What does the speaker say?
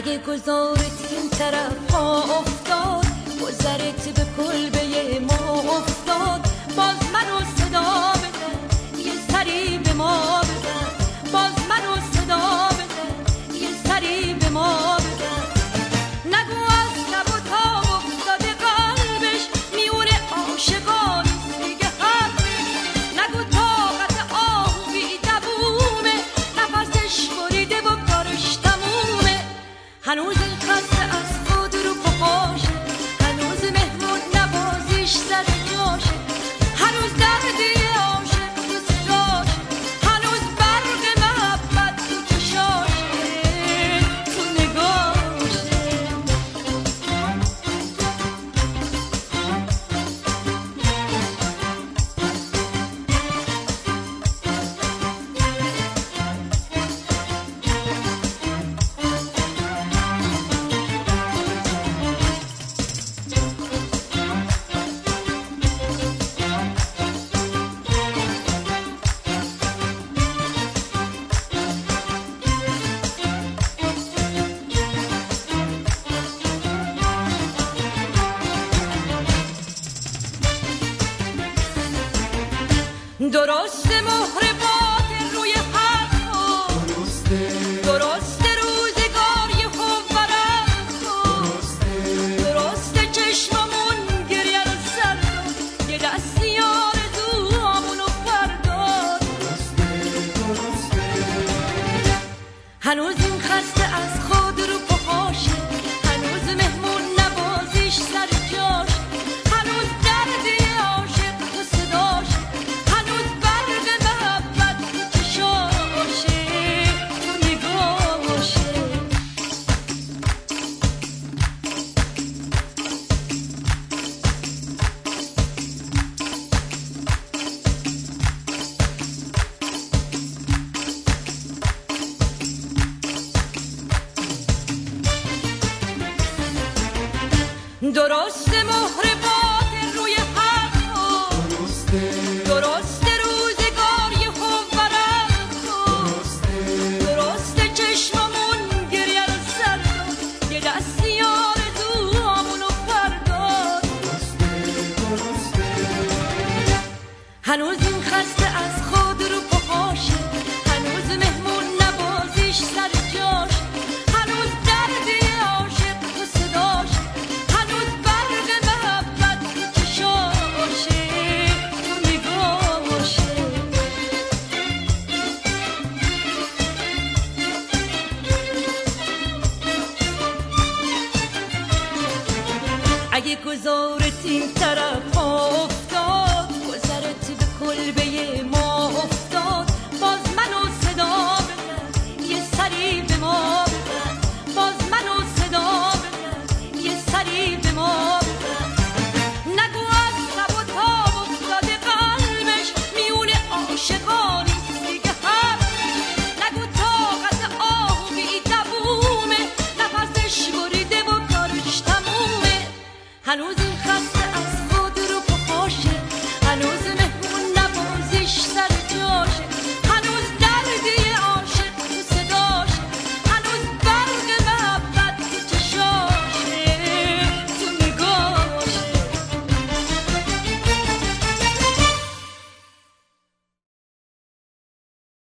گذارت این طرف ها افتاد گذرت به کلبه ما افتاد. باز منو صدا درست مهر باد روی حرفا درست روزگار یه خوب درست چشممون گریه رو سر. یه دستی آرزوامونو فرداد هنوز این خسته درست مهر باد روی حرفا درست روزگار یه خوب درست چشممون گریه رو سر یه دستی آرزوامونو فرداد هنوز این خسته از خود رو پاشه هنوز مهمون نوازیش سر جاش. بذار این طرف ها